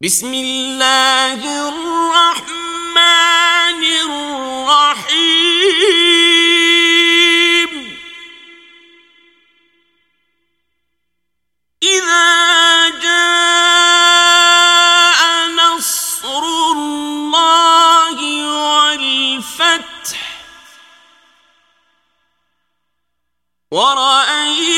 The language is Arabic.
بسم اللہ الرحمن الرحیم إذا جاء نصر اللہ والفتح ورأيت